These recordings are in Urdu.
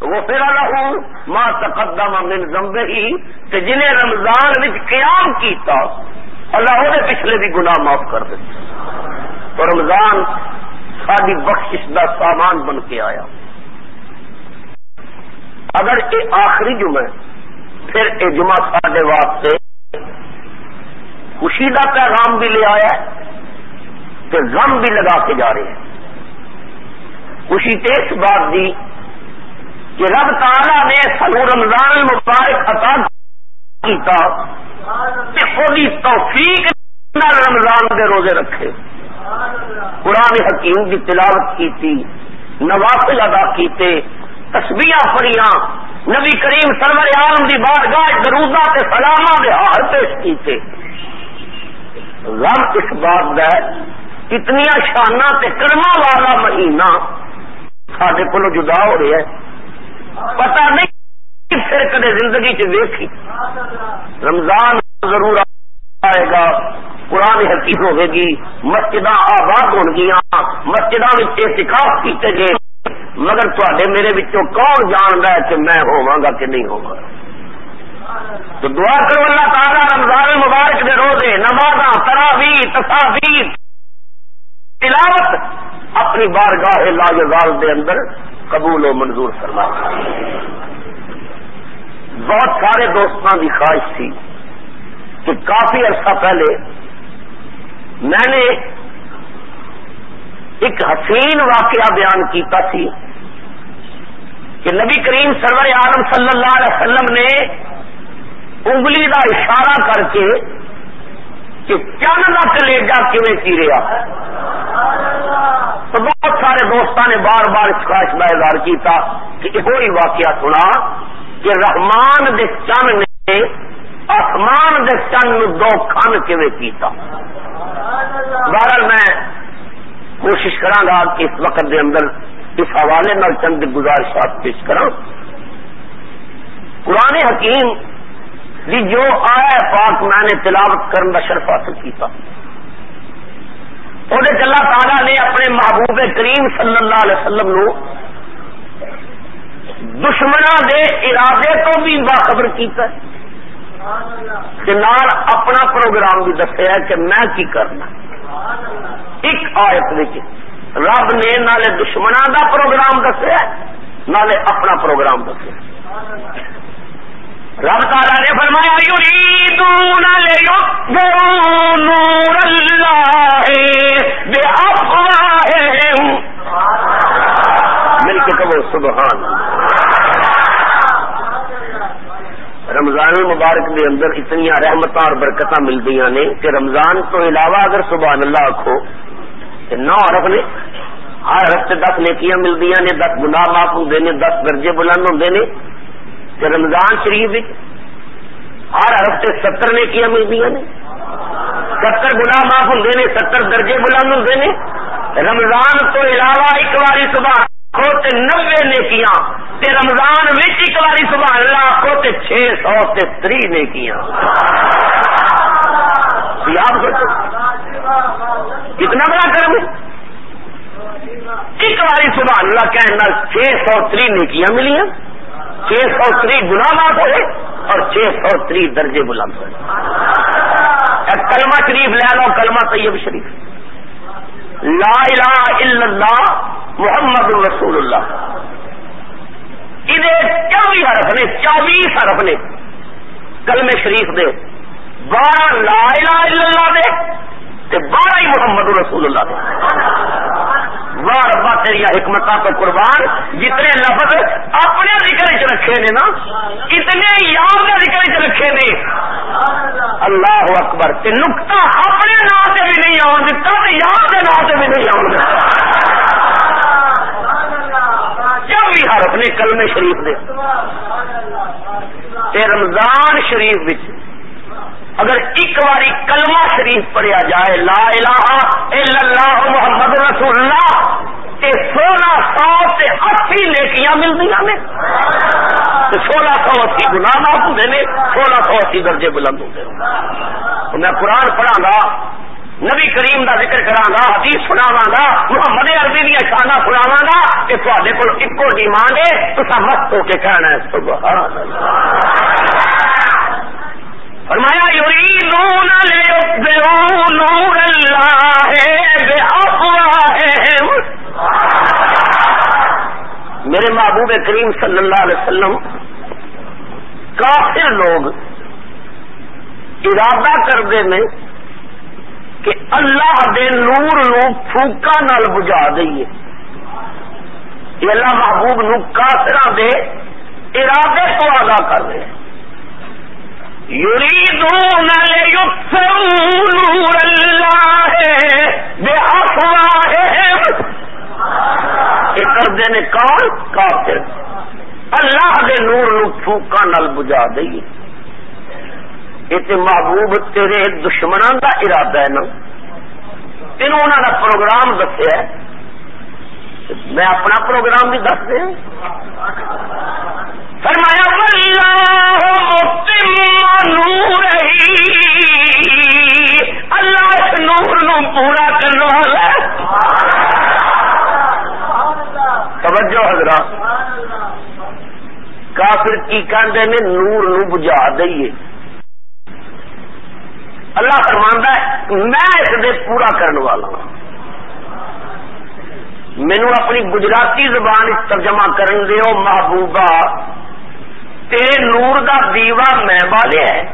وہ پھر ہوں ماں تقدم من زمبے کہ جنہیں رمضان وچ قیام کیتا، اللہ وہ پچھلے بھی گناہ معاف کر دے تو رمضان ساری بخشش کا سامان بن کے آیا۔ اگر یہ آخری جمعہ پھر یہ جمعہ سارے واسطے خوشی کا پیغام بھی لے آیا تو غم بھی لگا کے جا رہے ہیں۔ خوشی تو اس بات دی کہ رب تعالی نے سنو رمضان المبارک عطا کیتا کہ توفیق رمضان کے روزے رکھے۔ قرآن حکیم کی تلاوت کی تھی نوافل ادا کیتے تسبیاں پڑیاں نبی کریم سرور عالم دی بارگاہ درودہ تے سلامہ دے ہار پیش کیتے۔ رب اس بات ہے اتنی شانہ تے کرما والا مہینہ سڈے کو جدا ہو رہا ہے پتا نہیں پھر کدے زندگی چ ویکھی۔ رمضان ضرور آئے گا، قرآن حقیق ہوے گی مسجد آباد ہو گیا مسجد احتکاف کیتے گئے۔ مگر تے میرے بچوں کون جانتا ہے کہ میں ہوا گا کہ نہیں ہوا تو دعا کرو اللہ تعالیٰ رمضان مبارک دے روزے نماز تراوی تصاویر، تلاوت اپنی بارگاہ لاجوال دے اندر قبول و منظور فرما۔ بہت سارے دوستوں کی خواہش تھی کہ کافی عرصہ پہلے میں نے ایک حسین واقعہ بیان کیتا تھی کہ نبی کریم سرور عالم صلی اللہ علیہ وسلم نے انگلی کا اشارہ کر کے کہ چند کا کلیجا کیون چیریا تو بہت سارے دوستوں نے بار بار اس خواہش کا اظہار کیا کہ ایک واقعہ سنا کہ رحمان دے چند نے آسمان دے چند دو کھان کیتا۔ بہرحال میں کوشش کرا کہ اس وقت دے اندر اس حوالے میں چند گزارشات پیش کرا قرآن حکیم جی جو آیا پاک میں نے تلاوت کرنے کا شرف حاصل کیا وہ اللہ تعالیٰ نے اپنے محبوب کریم صلی اللہ علیہ وسلم نو دشمنا دے ارادے تو بھی باخبر کیتا کہ نال اپنا پروگرام بھی دسیا کہ میں کی کرنا۔ ایک آیت رب نے نالے دشمنا دا پروگرام دسیا نالے اپنا پروگرام دسیا رب تعالیٰ نے فرمایا، یریدون لیطفئوا نور اللہ بافواہہم مل کے کہو، سبحان رمضان المبارک دے اندر اتنی رحمت اور برکت ملتی نے کہ رمضان تو علاوہ اگر سبحان اللہ آخو نو عرب نے، ہر عرب سے دس نیکیاں ملتی نے، دس گناہ معاف ہوں نے، دس درجے بلند ہوں نے کہ رمضان شریف ہر عرب سے ستر نیکیاں ملتی نے ستر گناہ معاف ہوں نے، ستر درجے بلند ہوں نے۔ رمضان تو علاوہ ایک باری صبح آخو تے نبے نیکیاں، تے رمضان وچ ایک باری صبح اللہ آخو تے چھ سو تے تری نیکیاں۔ آپ سوچو، کتنا بڑا کرم ایک باری صبح اللہ کہنا چھ سو تری نیکیاں ملیاں۔ چھ سو تری گنا معاف ہوئے اور چھ سو تری درجے بلند ہوئے۔ کلمہ شریف لے لو، کلمہ طیب شریف۔ لا الہ الا اللہ محمد رسول اللہ۔ یہ چوبی حرف نے، چوبیس حرف نے کلم شریف دے، بارہ لا الہ الا اللہ دے، تے بارہ ہی محمد رسول اللہ دے۔ واہ ربا تیری حکمت تو قربان، جتنے لفظ اپنے ذکر چ رکھے نے نا، اتنے یاد کے ذکر چ رکھے نے۔ اللہ اکبر، تے نقطہ اپنے نام سے بھی نہیں آن دتا یاد کے نام سے بھی نہیں آن دتا۔ جب بھی حرف نے کلمے شریف دے۔ تے رمضان شریف بچ اگر ایک باری کلمہ شریف پڑھیا جائے، لا الہ الا اللہ محمد رسول اللہ تے سولہ سو تے اسی نیکیاں ملتی نے سولہ سو اسی گناہ معاف ہوتے ہیں سولہ سو اسی درجے بلند ہوتے ہیں میں قرآن پڑھا گا نبی کریم دا ذکر کرا گا حدیث سناوا گا محمد عربی دیا شانہ سناوا گا کہ تے کو ایکو ڈیمانڈ ہے، تو مست ہو کے کہنا ہے، سبحان فرمایا، یریدون لیتبعوا نور اللہ بافواہہم میرے محبوب کریم صلی اللہ علیہ وسلم کافر لوگ ارادہ کرتے ہیں کہ اللہ دے نور نو پھوکا نال بجا دئیے۔ یہ اللہ محبوب نو کافر دے ارادے کو ادا کر رہے ہیں۔ یریدون نور اللہ بے افواہہم یہ کرتے ہیں کون؟ کافر۔ اللہ دے نور نو پھوکا نال بجا دئیے۔ یہ تو محبوب تیرے دشمنوں کا ارادہ ہے نا۔ تین انہوں کا پروگرام دسیا میں اپنا پروگرام بھی دس دیا۔ فرمایا نور ہی اللہ اس نور نو پورا کرنے والا توجہ کافر کی کہتے ہیں نور نو بجا دئیے۔ اللہ فرمانا ہے، میں اس دے پورا کرنے والا ہوں مینو اپنی گجراتی زبان ترجمہ کرن دیو محبوبہ، تیرے نور دا دیوا میں والے ہے۔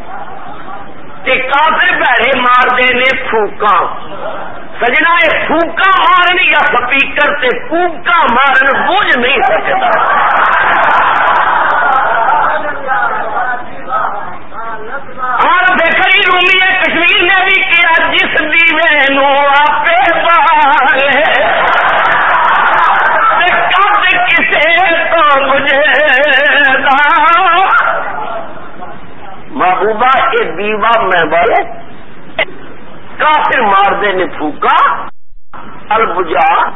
تے کافر بھڑے مارتے نے پھوکا سجنا یہ پھوکا مارن یا سپیکر تے پھوکا مارن، بوجھ نہیں سکتا۔ ہاں، رومی کشمیر نے بھی کیا، جس دیوے نو آپ محبوبہ یہ دیوا میں بڑے۔ کافر مار دے نے پھوکا البجا۔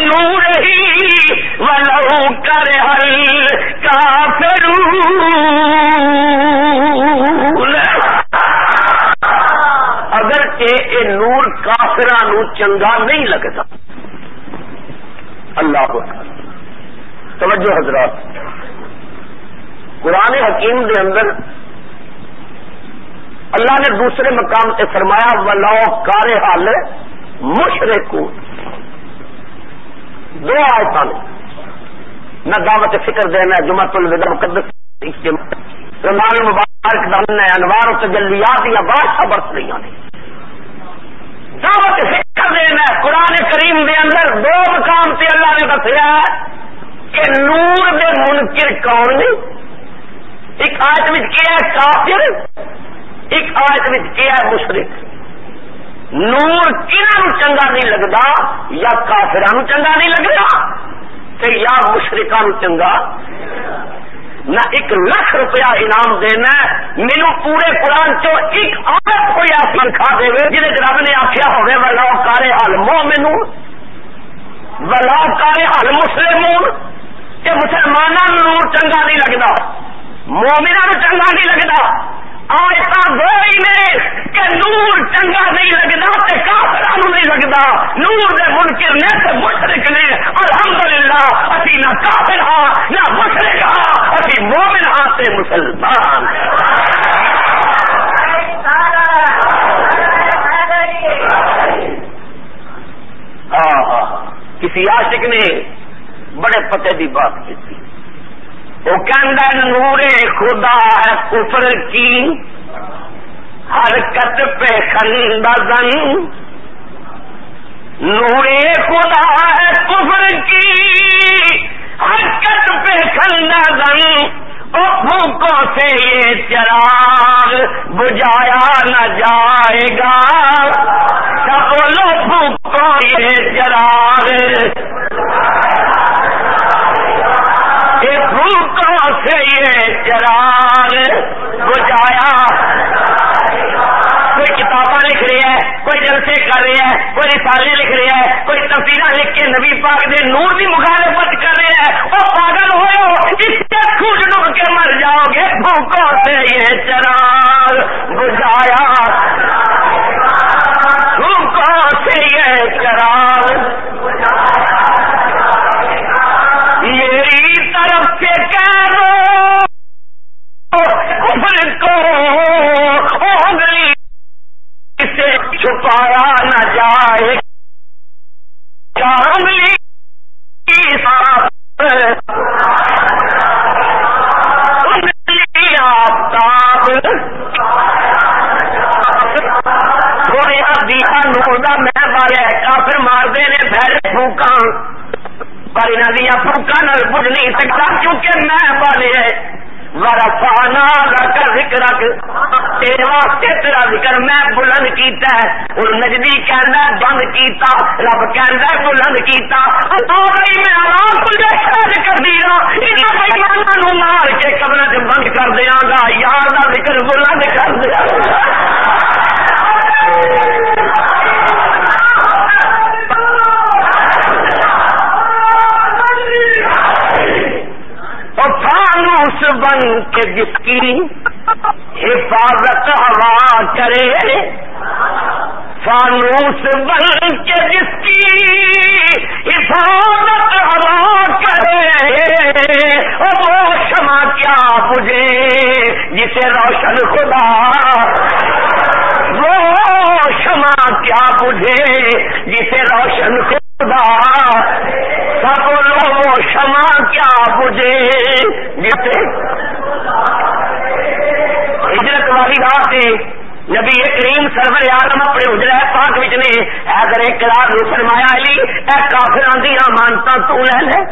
نور ہی۔ ولو کر ہل کافر اگر اے نور کافران چنگا نہیں لگتا۔ اللہ توجہ حضرات۔ حکیم دے اندر اللہ نے دوسرے مقام سے فرمایا، ولو کار حال مشرق دو آیتان نہ دعوت فکر دینا جمعت الوداع مقدس رمضان مبارک دن ہے انوار و تجلیات یا بادشاہ برت رہی نے دعوت فکر دینا قرآن کریم دے اندر دو مقام سے اللہ نے دسیا کہ نور دے منکر کون نہیں ایک آیت میں کیا ہے کافر؟ ایک آیت میں کیا ہے مشرق نور کنہوں چنگا نہیں لگتا؟ یا کافران چنگا نہیں لگتا؟ تے یا مشرقہ چنگا؟ نہ ایک لاکھ روپیہ انعام دینا مینو پورے قرآن چو ایک عادت کوئی ایسا کھا دے جی رب نے آخیا ہوگا ولا کارے حال مو مینو ولا کارے حال مسلم کہ مسلمانوں نور چنگا نہیں لگتا۔ مومنا چنگا نہیں لگتا۔ آئسا دو ہی کہ نور چنگا نہیں لگتا کافر نہیں لگتا۔ نور دے منکر نے تے مشرق نے، الحمدللہ، اسی نہ کافر ہاں نہ مشرق ہاں اسی مومن ہاں تے مسلمان۔ ہاں ہاں, ہاں۔ کسی عاشق نے بڑے پتے کی بات کی وہ کہ نور خدا ہے کفر کی حرکت پہ خندہ زن نور خدا ہے کفر کی حرکت پہ خندہ زن پھوکوں سے یہ چراغ بجایا نہ جائے گا۔ بولو پھوکوں یہ چراغ سے یہ چراغ بجایا کوئی کتاباں لکھ رہی ہے کوئی جلسے کر رہی ہے کوئی رسالے لکھ رہی ہے کوئی تفصیل لکھ کے نبی پاک دے نور کی مخالفت کر رہے ہیں۔ وہ پاگل ہو، اس سے خوش ڈب کے مر جاؤ گے۔ بھوکوں سے یہ چراغ اوگلی چھپایا نہ جائے۔ چاندلی آفتاب۔ تھوڑے دیہا نوڑا میں بارے کافر مارتے نے پھیلے پھوکا پر انہوں دیا پھوکا نل بج نہیں سکتا، کیونکہ میں بارے کا ذکر تیرے واسطے تیرا ذکر میں بلند کیتا ہے۔ اور نجدی کہنا بند کیتا۔ رب کہنا بلند کیتا۔ تو میں آرام تجھے شہر کر دیا مار کے قبر بند کر دیا گا۔ یار کا ذکر بلند کر دیا ایمان کے جس کی حفاظت ہوا کرے فانوس بن کے جس کی حفاظت ہوا کرے وہ شما کیا بجے جسے روشن خدا وہ شما کیا بجے جسے روشن خدا سب لوگوں شما کیا بجے جسے شفیع صاحب جی نبی کریم سرور عالم اپنے حجرہ پاک وچ نے حیدر کلاب فرمایا علی، اے کافراں دی امانتاں تو لے لے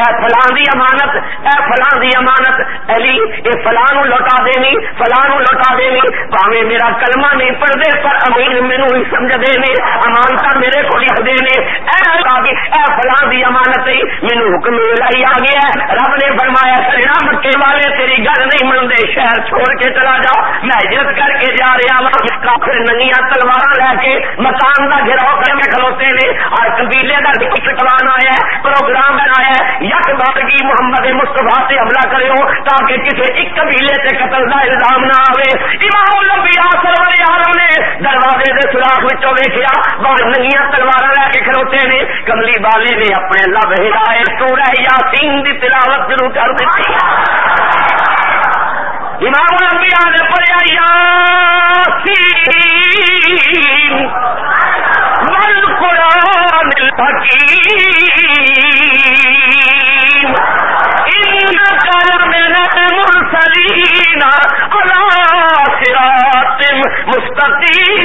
اے فلان دی امانت، اے فلان دی امانت، علی، اے فلان لوٹا دینی، فلاں نو لوٹا دینی پاوے میرا کلمہ نہیں پڑھتے پر امیر میرے ہی سمجھ دے نے امانتا میرے کو لکھ دے نے۔ اے اے فلان دی امانت ہی مینو حکم لائی آ گیا رب نے فرمایا سرنا مکے والے تیری گل نہیں منگے شہر چھوڑ کے چلا جا۔ میں ہجرت کر کے جا رہا وا کافر ننگیاں تلوار لے کے مکان کا گھراؤ کر کے کھلوتے نے۔ اور قبیلے کا ٹکٹ کلان آیا پروگرام بنایا یک یکبارگی محمد مصطفیٰ سے حملہ کرے ہو تاکہ کسی ایک قبیلے سے قتل کا الزام نہ آئے امام الانبیاء سرور عالم نے دروازے کے سوراخ ویکیا بار نگیا تلوار لے کے کھڑوتے نے۔ کملی والے نے اپنے لب ہلائے سورہ یاسین دی تلاوت شروع کر دتی امام الانبیاء نے پڑھیا یاسین والقرآن الحکیم۔ اہدنا صراط مستقیم۔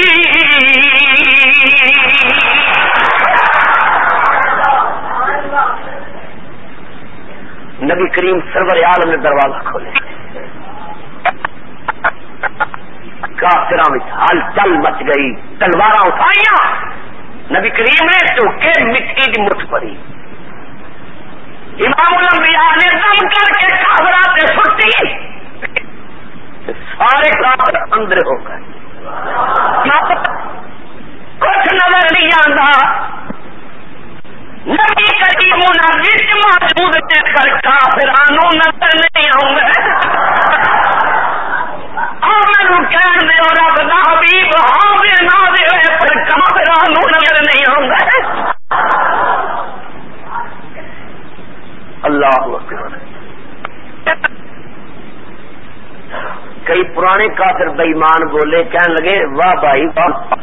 نبی کریم سرور عالم نے دروازہ کھولے۔ کافر ہل چل مچ گئی تلوار اٹھائیاں۔ نبی کریم نے چوکے مٹی کی مٹ پڑی۔ امام الانبیاء نے دم کر کے کافرات نے چھٹی سارے کافر اندر ہو گئے۔ کچھ نظر نہیں آتا۔ نبی کدیم مناظر موجود کر پر کافرانوں نظر نہیں آؤں گے۔ امن کہہ دے اور رب حبیب ہاں نہ دے نظر نہیں آؤں گا اللہ اکبر۔ کئی پرانے کافر بےمان بولے، کہنے لگے، واہ بھائی، واہ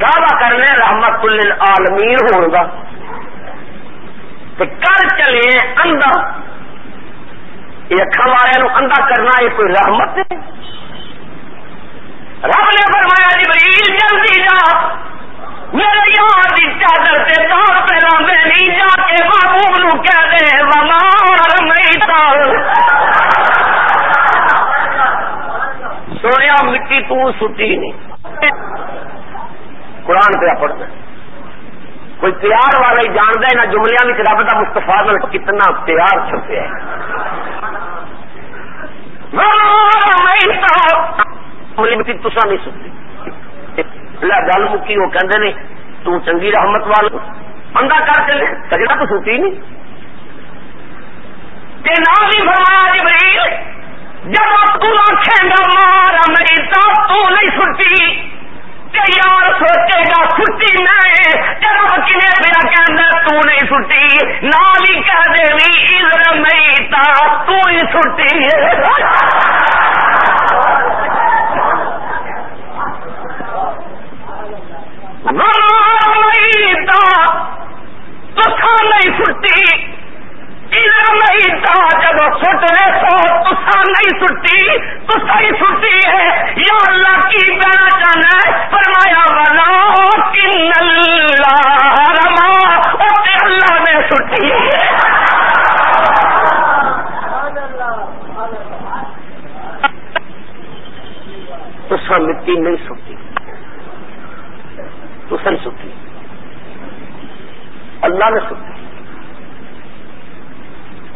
دعوی کرنے رحمت للعالمین ہون گا۔ کر چلے اندھا یہ اکھا والے اندھا کرنا یہ کوئی رحمت ہے رب نے فرمایا، جبریل، جلدی جا۔ میرے یار کی چادر سے تار پہ لے نہیں جا کے محبوب نو کہہ دے وما تار مٹی تو سٹی نہیں۔ قرآن پہ پڑھنا کوئی پیار والا ہی جانتا ہے، نہ جملیاں بھی رب کا مستفا کتنا پیار چھپیا ہے تسا نہیں سنتے پہلے گل مکی وہ کہندے نے، تو رحمت وال انگا کر کے سجنا تو سوتی نہیں۔ جب آپ کو آنکھیں گا، مارا میری دانت تو نہیں سنتی۔ یار سوچے گا چھٹی میں چلو کنے میرا کہنا تو نہیں چھٹی نال ہی کہہ دے بھی ادھر میں تا تو ہی چھٹی نہیں چھٹی بجا سٹ رہے سو تسا نہیں سٹی؟ تسا ہی سٹی ہے۔ یا اللہ کی بہنا چاہنا ہے۔ فرمایا والا کن اللہ رما اللہ نے سٹی تسا مٹی نہیں سٹی۔ تسا نہیں سٹی۔ اللہ نے سٹی۔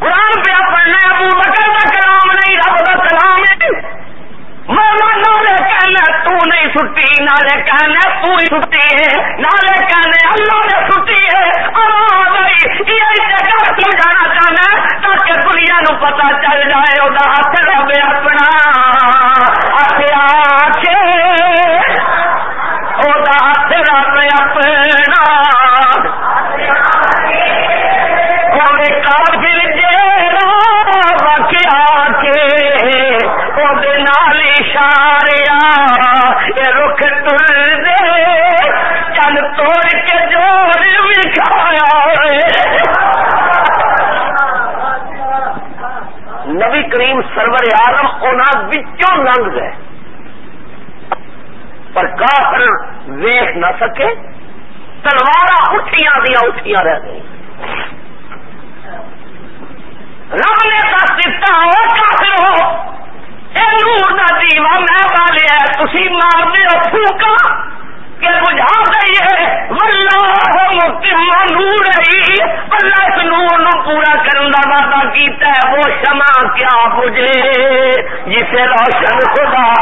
قرآن پہ پڑھنا ابو بکر کا کلام نہیں، رب کا کلام ہے۔ مولا نالے کہنا تو نہیں چھٹی نالے کہنا تو ہی چھٹی ہے۔ نالے کہنے اللہ نے چھٹی ہے۔ یہ جگہ سمجھانا چاہنا تاکہ دنیا نو پتا چل جائے وہ ہاتھ رب اپنا ہاتھ آ وہ ہاتھ رب اپنا کافی نبی کریم سرور عالم بچوں لنگ گئے۔ پر کافر ویخ نہ سکے تلوار اٹھیاں دیا اٹھیاں رہ گئی رب نے دس دتا ہو کافر ہو۔ اے نور دا دیوا میں والے تھی مار دو پھوکا؟ کہ بجھا دئیے نور ہی اللہ اس نور نو پورا کرن دا وعدہ کیتا ہے، وہ شمع کیا بجھے؟ جسے روشن خدا۔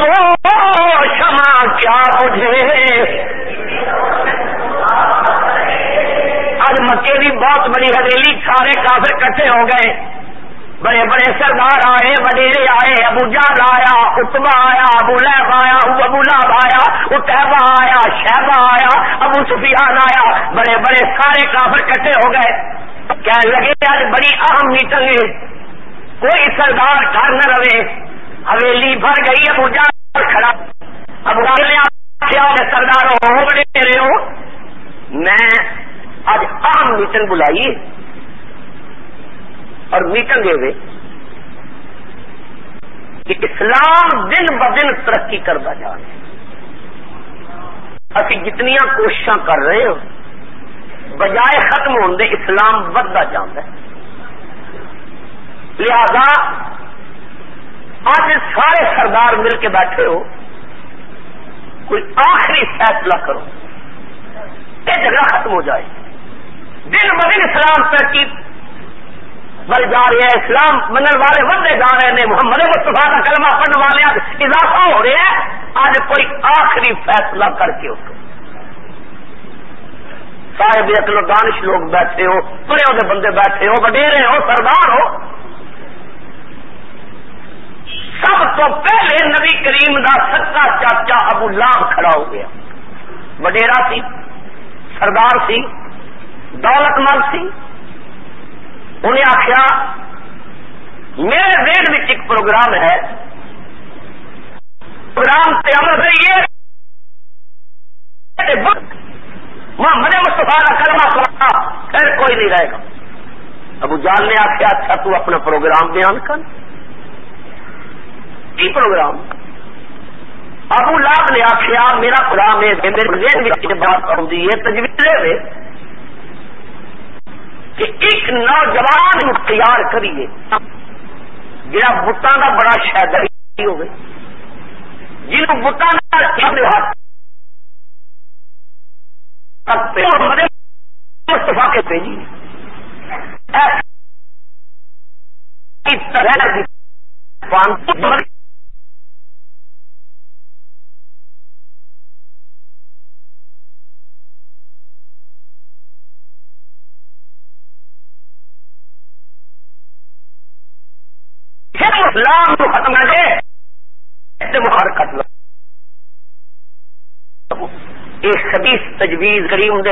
وہ شمع کیا بجھے؟ آج مکے کی بہت بڑی حویلی، سارے کافر کٹھے ہو گئے۔ بڑے بڑے سردار آئے وڈیرے آئے، ابو جال آیا اتبا آیا، ابو لہب آیا، ابو لاب آیا اتحبا آیا شہبا آیا، ابو سفیان آیا، بڑے بڑے سارے کافر کٹھے ہو گئے۔ کہنے لگے آج بڑی اہم میٹنگ ہے۔ کوئی سردار گھر نہ رہے۔ حویلی بھر گئی، ابو جال کھڑا۔ ابو نے سردار ہو بڑے ہو۔ میں آج اہم میٹنگ بلائی۔ اور میٹنگ ہوئے کہ اسلام دن ب دن ترقی کرتا جا رہا ابھی جتنی کوشش کر رہے ہو، بجائے ختم ہونے دے اسلام بدتا جانا لہذا آج سارے سردار مل کے بیٹھے ہو، کوئی آخری فیصلہ کرو یہ جگہ ختم ہو جائے۔ دن ب دن اسلام ترقی بل جا اسلام منل والے بندے جا رہے ہیں، محمد مستفا کا کلمہ پڑھنے والے اضافہ ہو رہا ہے، آج کوئی آخری فیصلہ کر کے اس صاحب اکلو دانش لوگ بیٹھے ہو، پورے ہوتے بندے بیٹھے ہو، وڈیرے ہو، سردار ہو۔ سب تو پہلے نبی کریم کا سچا چاچا ابو لاب کھڑا ہو گیا۔ وڈیرا سی، سردار سی، دولت مند سی انہیں آخیا، میرے ذہن میں ایک پروگرام ہے۔ پروگرام سے عمل یہ محمد مستفا کا کلمہ پڑھا پھر کوئی نہیں رہے گا۔ ابو جان نے آخیا اچھا تو اپنا پروگرام بیان کر۔ کی پروگرام۔ ابو لاب نے آخیا، میرا پروگرام ہے میرے ذہن میں بات آؤں ہے تجویز کہ ایک نوجوان تیار کریے۔ جا بتان کا بڑا شاید ہوگی جن بتان مستفا کے بھیجی۔ طرح اسلام کو ختم کر دے بخار ختم ایک خدیث تجویز کریم دے۔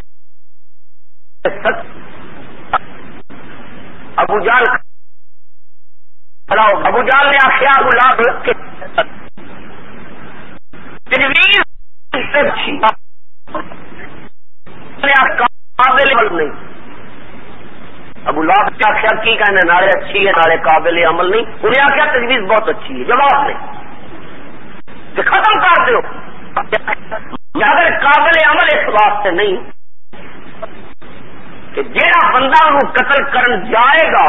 ابو جال ابو جال نے آخیا، ابو لاب کے تجویز قابل نہیں۔ ابو لاب کیا آخیا کی کہنے نالے اچھی ہے نالے قابل عمل نہیں۔ انہیں آخیا، تجویز بہت اچھی ہے، جواب نہیں کہ ختم کر دو اگر قابل عمل اس واسطے نہیں کہ جہاں بندہ انہوں قتل کرن جائے گا،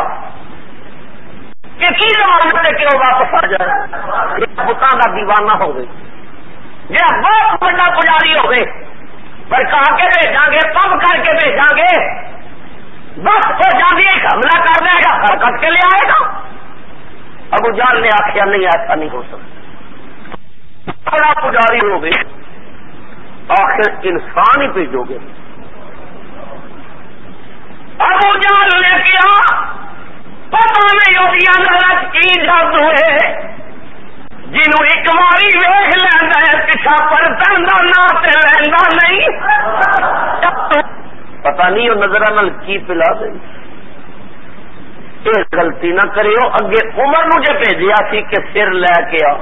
کہ کی ضمانت ہے کہ وہ واپس آ جائے؟ بتان کا دیوانہ ہو گئی جہاں بہت بڑا پجاری ہو گئے پر کہا کے بھیجا گے پمپ کر کے بھیجا گے۔ بس ہو جانے حملہ کر دے گا، حرکت کے لیے آئے گا۔ ابو جان نے آخیا، نہیں، ایسا نہیں ہو سکتا۔ پجاری ہو گئے آخر انسان ہی بھیجو گے ابو جان نے کیا پتا نہیں ہوگی کی جد ہوئے جنوں ایک باری ویخ لینا ہے پچھا پر پہنتا نہ لینا نہیں۔ پتا نہیں وہ نظر کی پلا دے۔ یہ گلتی نہ کریو، اگے عمر مجھے بھیجیا سی کہ سر لے کے آ۔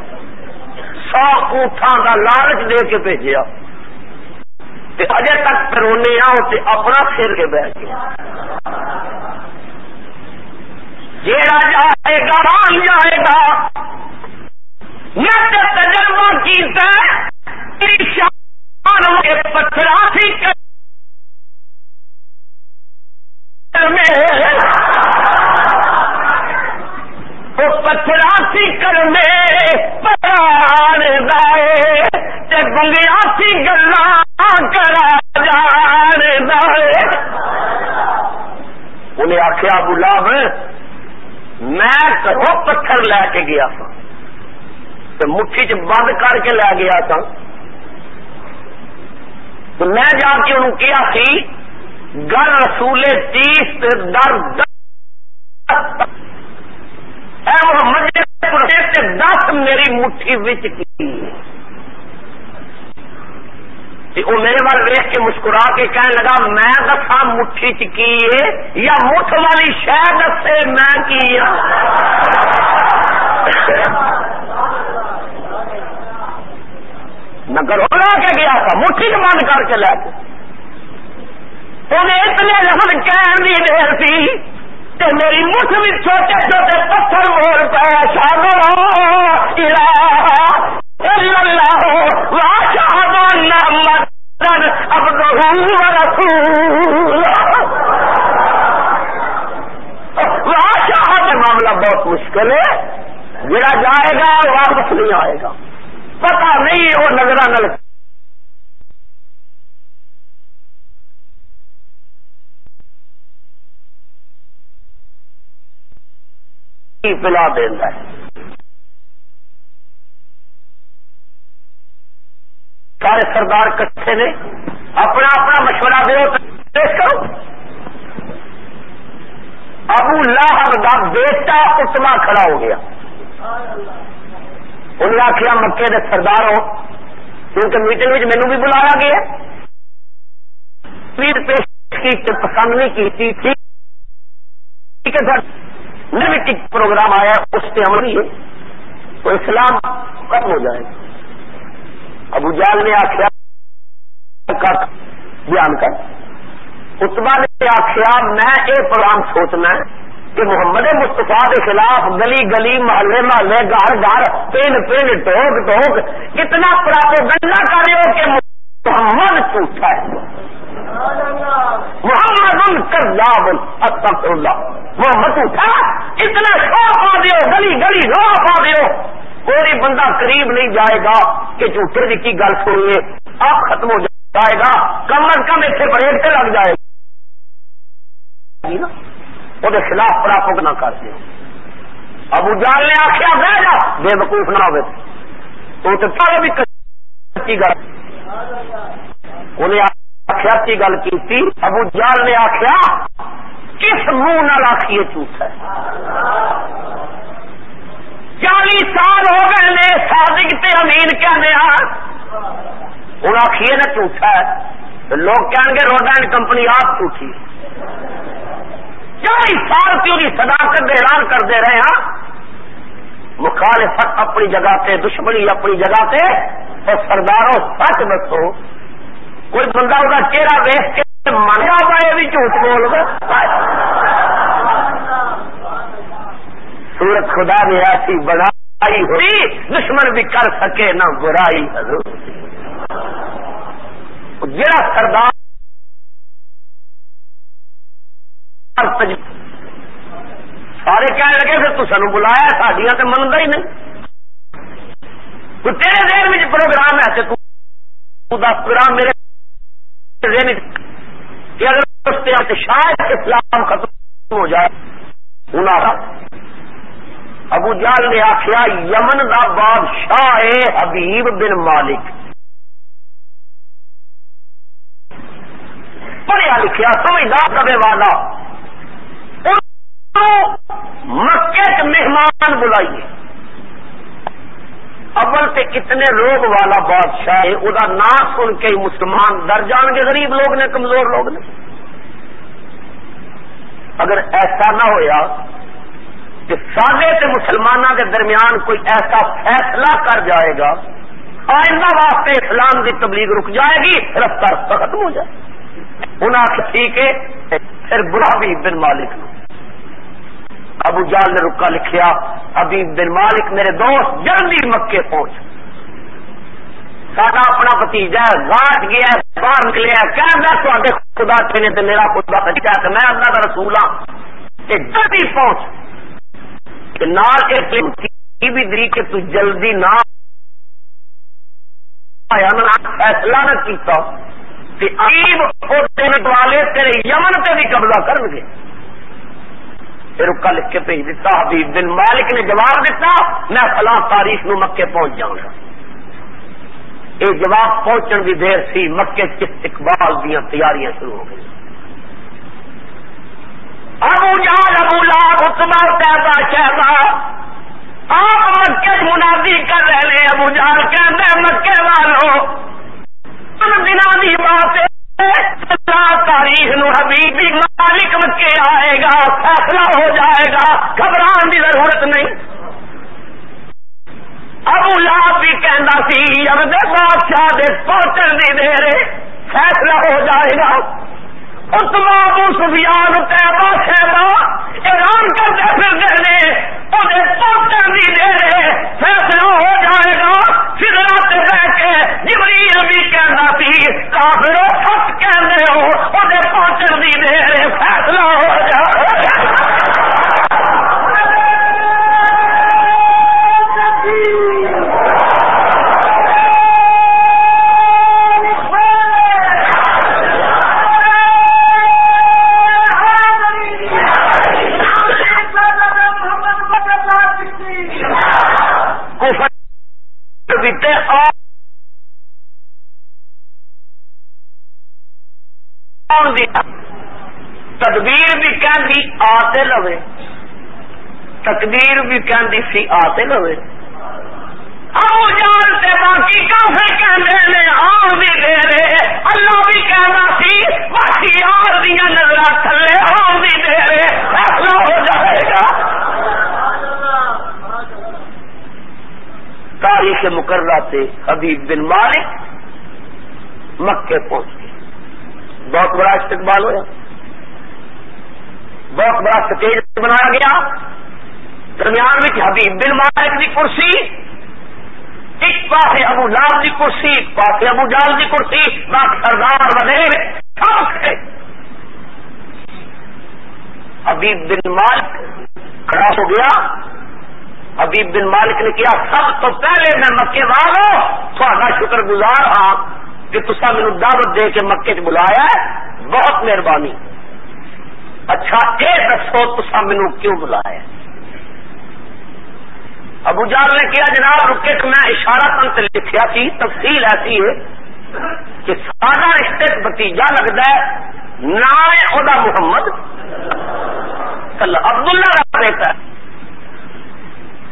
سو اونٹان کا لالچ دے کے بھیجیا۔ اجے تک کرونے آؤ تو اپنا سر کے بہ گیا۔ جیڑا جائے گا رام جائے گا۔ آخیا بلا میں کرو پتھر لے کے گیا تھا۔ تو مٹھی چ بند کر کے لے گیا تھا۔ تو میں جا کے انہوں کیا سی گر رسول تیس در اے محمد جی، دس میری مٹھی بچ کی۔ وہ میرے بال ویخ کے مسکرا کے کہنے لگا، میں دسا مٹھی چکی یا مٹھ والی شہ دسے میں کی نگر ہو کے گیا تھا، مٹھی بند کر کے لے کے انہیں اتنے لفظ کہن کی دیر سی کہ میری مٹھ بھی چھوٹے چھوٹے پتھر بول پایا شاہ معاملہ بہت مشکل ہے جڑا جائے گا واپس نہیں آئے گا پتا نہیں وہ نظر نل پلا دینا ہے سارے سردار کٹھے نے اپنا اپنا مشورہ دو پیش کرو۔ ابو لاہب کا بیٹا اتما کھڑا ہو گیا۔ انہیں آخیا مکے کے سردار ہو۔ کیونکہ میٹنگ میں مینو بھی بلایا گیا۔ پیش کی پسند نہیں کی ٹھیک۔ ہے سر۔ بھی پروگرام آیا، اس پہ عمل ہے تو اسلام کب ہو جائے۔ گا ابو جال نے آخیا بیان کر۔ اتبا نے آخیا، میں یہ پروگرام سوچنا ہے کہ محمد مستفا کے خلاف گلی گلی، محلے محلے، گھر گھر پین پین ٹوک ٹوک اتنا پراپو گندا کر رہے ہو کہ محمد جھوٹا ہے۔ محمد کرداب استغفر اللہ۔ محمد اٹھا اتنا شوق پا دیو گلی گلی رو پا دیو کوئی بندہ قریب نہیں جائے گا کہ جھوٹے جی کی گل سنیے آپ ختم ہو جائے گا، کم از کم اتنے پریڈ سے لگ جائے گا۔ وہ خلاف پراپت نہ کر دیں ابو جال نے آخیا بہ جا، بے وقوف نہ ہوئے۔ تو پہلے بھی کچی گل؟ انہیں آخیا کی گل کی ابو جال نے آخیا کس منہ نہ آخیے جھوٹ ہے؟ چالیس سال ہو گئے نے سادگ تے امین کہنے ہوں آخیے نا جھوٹا ہے۔ لوگ کہیں گے روڈ اینڈ کمپنی آپ جھوٹھی چالیس یعنی سال کی وہی صداقت اعلان کرتے رہے ہاں مخالفت اپنی جگہ پہ دشمنی اپنی جگہ پہ اور سرداروں، سچ دسو، کوئی بندہ وہ چہرہ ویس کے منگا پائے بھی جھوٹ بول گا خدا نے ایسی بنائی ہوئی، دشمن بھی کر سکے نہ برائی، حضور۔ جڑا سردار سارے کہنے لگے، پھر تو سانو بلایا سڈیا تو منگا ہی نہیں۔ تیرے دیر میں پروگرام ہے تو دس پروگرام میرے کہ اگر شاید اسلام ختم ہو جائے ابو جال نے آخیا، یمن کا بادشاہ حبیب بن مالک۔ پڑھیا لکھیا، سمجھدار کبے والا۔ مکے کے مہمان بلائیے۔ اول تے اتنے روگ والا بادشاہ ہے وہ نام سن کے مسلمان ڈر جان گے، غریب لوگ نے، کمزور لوگ نے۔ اگر ایسا نہ ہویا کہ سادے تے مسلمانوں کے درمیان کوئی ایسا فیصلہ کر جائے گا، آئندہ واسطے اسلام کی تبلیغ رک جائے گی رفتہ رفتہ ختم ہو جائے انہیں ٹھیک ہے، پھر برا بھی بن مالک ابو جال نے رکا لکھیا ابھی بن مالک میرے دوست، جلدی مکے پہنچ۔ سارا اپنا پتیجا گاٹ گیا باہر نکلے کہ خدا تو میرا خدا سچا کہ میں اللہ کا رسول ہوں کہ جلدی پہنچ۔ کہ نال ایک بھی دری کہ تو جلدی نہ فیصلہ نہ کیتا عیب والے تیرے یمن پہ بھی قبضہ کر گے۔ رکا لکھ کے بھیج دیتا حبیب بن مالک نے جواب دیتا میں فلاں تاریخ نو مکے پہنچ جاؤں گا یہ جواب پہنچن کی دیر سی، مکے استقبال دیا تیاریاں شروع ہو گئی۔ ابو جان ابو لاگ اتنا پیدا شہدا آپ مکے منادی کر رہے ہیں ابو جان کہ مکے والوں۔ دنوں کی بات تاریخ نو حبیبی مالک مکے آئے گا، فیصلہ ہو جائے گا، گھبران کی ضرورت نہیں۔ ابو لاب بھی کہنا سی اب بادشاہ دے پہنچن کی دیر فیصلہ ہو جائے گا۔ اتما ابو سفیان تیبا شہبا ایران کرتے پھر دے پہنچن کی دیر فیصلہ ہو جائے گا پھر رات بہ کے جبریل بھی کہنا سی کافروں سچ کہہ رہے ہو وہ بھی دے دیر فیصلہ ہو جائے دیا تدبیر بھی کہندی آتے لوے تقدیر بھی کہندی سی آتے لوے آؤ جان سے باقی کافر کہندے نے، آؤ بھی دے رہے اللہ بھی کہنا سی، باقی آر دیا نظر تھلے، آؤ بھی دے رہے فیصلہ ہو جائے گا۔ تاریخ مقررہ سے حبیب بن مالک مکے پہنچ گئے۔ بہت بڑا استقبال ہوا بہت بڑا سٹیج بنایا گیا۔ درمیان میں حبیب بن مالک کی کرسی، ایک پاس ابو لال کی کرسی، ایک پاس ابو جال کی کرسی، باقی سردار وغیرہ حبیب بن مالک کھڑا ہو گیا۔ حبیب بن مالک نے کیا سب تو پہلے میں مکے والوں تھوڑا شکر گزار ہاں۔ کہ تصا مینو دعوت دے کے مکے چ بلایا ہے، بہت مہربانی۔ اچھا یہ دسو تصا مینو کیوں بلایا ابو جال نے کیا جناب رکے تو میں اشارہ تن سے لکھیا تھی تفصیل ایسی ہے کہ سارا رشتے بتیجا لگتا ہے نہ محمد۔ عبداللہ کا بیٹا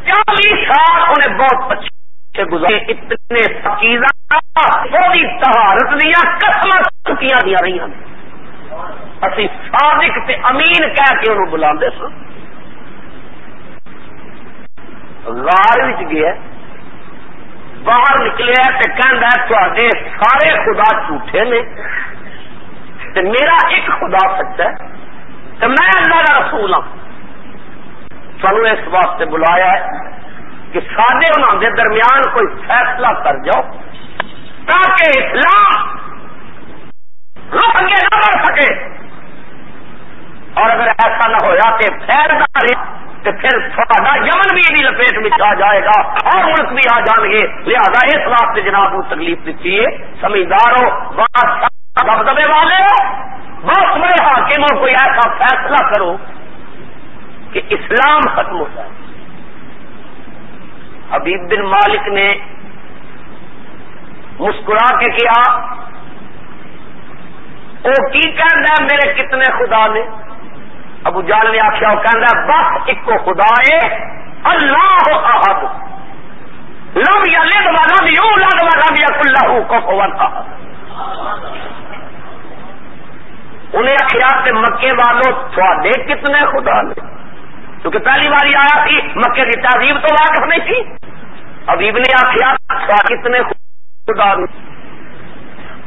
چالیس سال انہیں بہت اچھا اچھے گزارے اتنے فقیزہ تھوڑی تہارت دیا قسم چکیاں دیا رہی ہیں۔ اسی صادق تے امین کہہ کے انہوں بلا سن۔ غار گیا، باہر نکلے تے کہندا تے سارے خدا جھوٹے نے۔ تے میرا ایک خدا سچا ہے۔ تے میں اللہ کا رسول ہاں۔ ہوں سنو اس واسطے بلایا ہے۔ کہ سارے انہوں کے درمیان کوئی فیصلہ کر جاؤ تاکہ اسلام رک کے نہ بڑھ سکے۔ اور اگر ایسا نہ ہوا تو پھیل نہ تو پھر تھوڑا یمن بھی بھی لپیٹ میں آ جائے گا اور ملک بھی آ جان گے۔ لہذا اس واسطے جناب کو تکلیف دیتی ہے۔ سمجھدار ہو بادشاہ، دبدبے والے ہو، بہت بڑے حاکموں کوئی ایسا فیصلہ کرو کہ اسلام ختم ہو جائے۔ حبیب بن مالک نے مسکرا کے کیا وہ کی کہہ میرے کتنے خدا نے؟ ابو جال نے آخیا وہ کہ بس ایک خدا ہے، اللہ احد۔ لم یا لد و لم یو لد و لم یا انہیں آخیا کہ مکے والوں تھوڑے کتنے خدا نے؟ کیونکہ پہلی باری آیا تھی، مکے کی تہذیب تو واقف نہیں تھی۔ ابھی نے آخیا کتنے خدا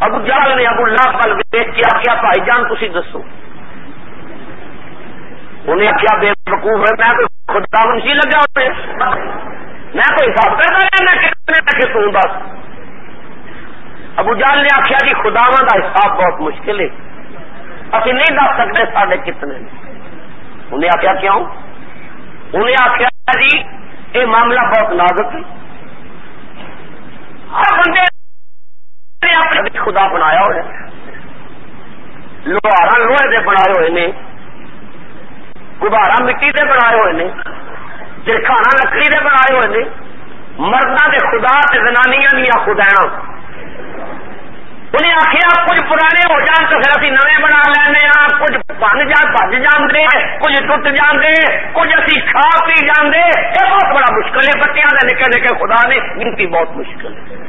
ابو جال نے ابو اللہ پل دیکھ کے آخیا بھائی جان تھی دسو۔ انہیں آخیا، بے وقوف ہے، میں کوئی خدا منشی لگا میں کوئی حساب کرتا رہا، میں کتنے رکھے تو بس۔ ابو جال نے آخیا جی خداوا کا حساب بہت مشکل ہے۔ ابھی نہیں دس سکتے سارے کتنے۔ انہیں آخیا، کیوں؟ انہیں آخیا جی یہ معاملہ بہت نازک ہے۔ ہر بندے نے اپنے خدا بنایا ہوا لوہارا لوہے کے بنائے ہوئے نے گبارا مٹی دے بنائے ہوئے نے جرخانہ لکڑی دے بنائے ہوئے نے۔ مردہ دے خدا زنانیاں دیا خدائنا انہیں آخیا، کچھ پرانے ہو جان تو پھر ابھی نئے بنا لینا کچھ بن جان بج جانے کچھ ٹوٹ جانے کچھ اسی کھا پی جانے یہ بہت بڑا مشکل ہے۔ بچیاں کے نکے نکے خدا نے گنتی بہت مشکل ہے۔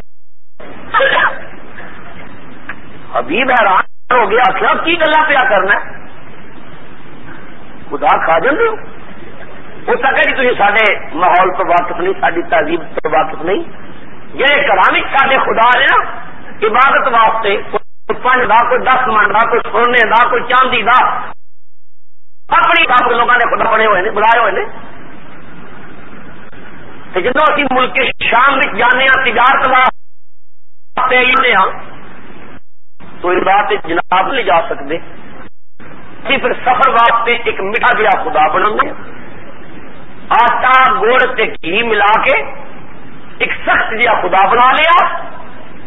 حبیب حیران ہو گیا، آخیا، کی گلا پیا کرنا خدا کھا دیں ہو۔ سکے جی تھی سارے ماحول تو واقف نہیں ساری تہذیب تو واقف نہیں۔ جہے گھر سارے خدا نے نا عبادت واسطے، کوئی پنج دا، کوئی دس من کا کوئی سونے دا، کوئی چاندی دا، اپنی کام لوگوں نے خدا بنے ہوئے نے، بلائے ہوئے نے۔ جدو اسی ملک شام جانے ہاں تجارت واسطے ہاں تو اس بات جناب نہیں جا سکتے۔ پھر سفر واسطے ایک میٹھا گیا خدا بنا آٹا، گوڑ تے گھی ملا کے ایک سخت جہا خدا بنا لیا۔